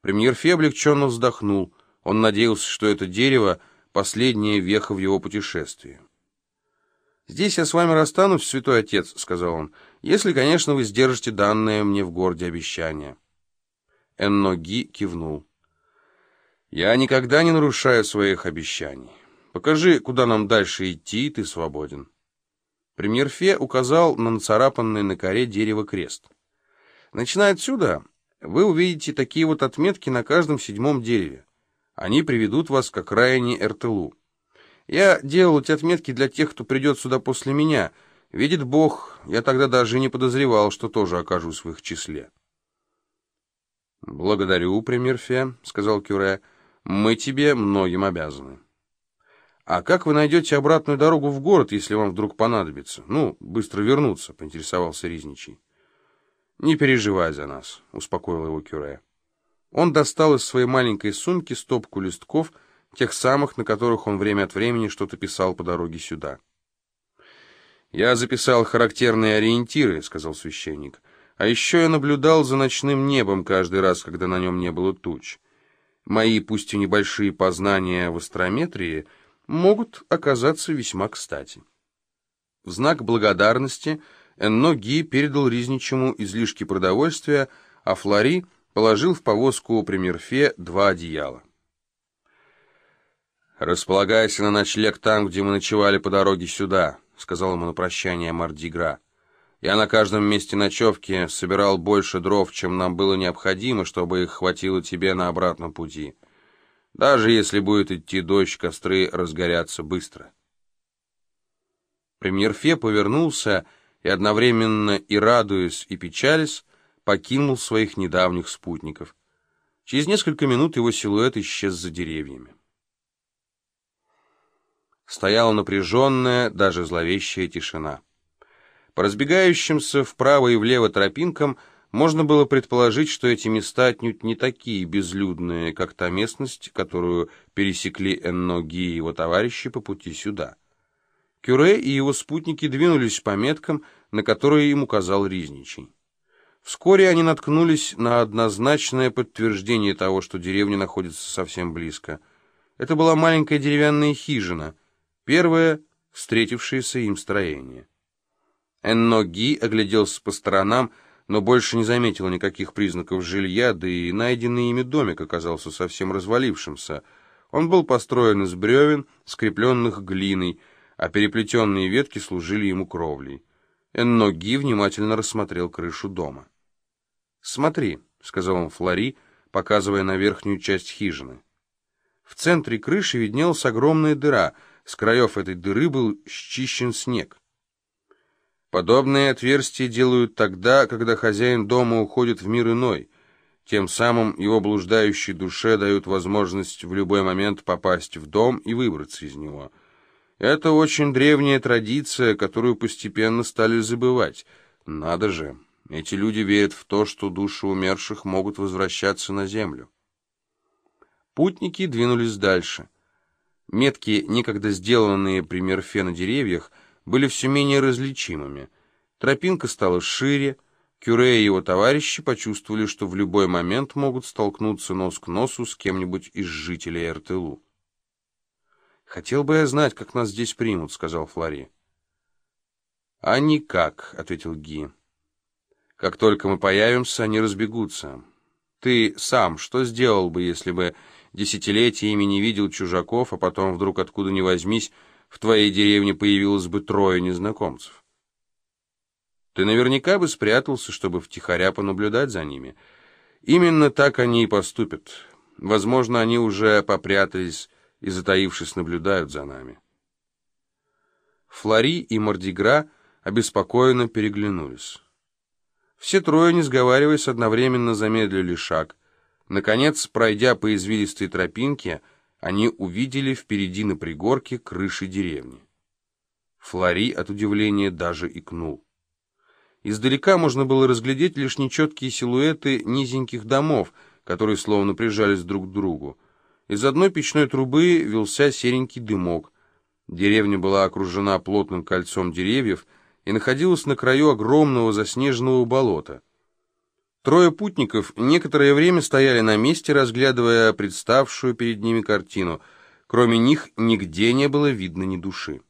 Премьер Фе облегченно вздохнул. Он надеялся, что это дерево — последняя веха в его путешествии. «Здесь я с вами расстанусь, святой отец», — сказал он, — «если, конечно, вы сдержите данное мне в городе обещание». Энноги кивнул. «Я никогда не нарушаю своих обещаний. Покажи, куда нам дальше идти, и ты свободен». Премьер Фе указал на нацарапанное на коре дерево крест. «Начиная отсюда, вы увидите такие вот отметки на каждом седьмом дереве. Они приведут вас к окраине Эртелу. Я делал эти отметки для тех, кто придет сюда после меня. Видит Бог, я тогда даже не подозревал, что тоже окажусь в их числе. «Благодарю, премьер Фе», — сказал Кюре. «Мы тебе многим обязаны». «А как вы найдете обратную дорогу в город, если вам вдруг понадобится? Ну, быстро вернуться», — поинтересовался Ризничий. «Не переживай за нас», — успокоил его Кюре. Он достал из своей маленькой сумки стопку листков, тех самых, на которых он время от времени что-то писал по дороге сюда. «Я записал характерные ориентиры», — сказал священник. «А еще я наблюдал за ночным небом каждый раз, когда на нем не было туч. Мои, пусть и небольшие познания в астрометрии, могут оказаться весьма кстати». В знак благодарности Энно Ги передал Ризничему излишки продовольствия, а Флори — положил в повозку премьерфе два одеяла. «Располагайся на ночлег там, где мы ночевали по дороге сюда», — сказал ему на прощание Мардигра. «Я на каждом месте ночевки собирал больше дров, чем нам было необходимо, чтобы их хватило тебе на обратном пути. Даже если будет идти дождь, костры разгорятся быстро». Премьер Фе повернулся одновременно и радуясь, и печалясь, покинул своих недавних спутников. Через несколько минут его силуэт исчез за деревьями. Стояла напряженная, даже зловещая тишина. По разбегающимся вправо и влево тропинкам можно было предположить, что эти места отнюдь не такие безлюдные, как та местность, которую пересекли Энноги и его товарищи по пути сюда. Кюре и его спутники двинулись по меткам, на которые им указал Ризничий. Вскоре они наткнулись на однозначное подтверждение того, что деревня находится совсем близко. Это была маленькая деревянная хижина, первое встретившееся им строение. Энно Ги огляделся по сторонам, но больше не заметил никаких признаков жилья, да и найденный ими домик оказался совсем развалившимся. Он был построен из бревен, скрепленных глиной, а переплетенные ветки служили ему кровлей. Энно Ги внимательно рассмотрел крышу дома. «Смотри», — сказал он Флори, показывая на верхнюю часть хижины. В центре крыши виднелась огромная дыра, с краев этой дыры был счищен снег. Подобные отверстия делают тогда, когда хозяин дома уходит в мир иной. Тем самым его блуждающей душе дают возможность в любой момент попасть в дом и выбраться из него. Это очень древняя традиция, которую постепенно стали забывать. Надо же! Эти люди верят в то, что души умерших могут возвращаться на землю. Путники двинулись дальше. Метки, некогда сделанные при мерфе на деревьях, были все менее различимыми. Тропинка стала шире, Кюре и его товарищи почувствовали, что в любой момент могут столкнуться нос к носу с кем-нибудь из жителей Эртелу. «Хотел бы я знать, как нас здесь примут», — сказал Флори. «А никак», — ответил Ги. Как только мы появимся, они разбегутся. Ты сам что сделал бы, если бы десятилетиями не видел чужаков, а потом вдруг откуда ни возьмись, в твоей деревне появилось бы трое незнакомцев? Ты наверняка бы спрятался, чтобы втихаря понаблюдать за ними. Именно так они и поступят. Возможно, они уже попрятались и, затаившись, наблюдают за нами. Флори и Мордигра обеспокоенно переглянулись. Все трое, не сговариваясь, одновременно замедлили шаг. Наконец, пройдя по извилистой тропинке, они увидели впереди на пригорке крыши деревни. Флори от удивления даже икнул. Издалека можно было разглядеть лишь нечеткие силуэты низеньких домов, которые словно прижались друг к другу. Из одной печной трубы велся серенький дымок. Деревня была окружена плотным кольцом деревьев — и находилась на краю огромного заснеженного болота. Трое путников некоторое время стояли на месте, разглядывая представшую перед ними картину. Кроме них нигде не было видно ни души.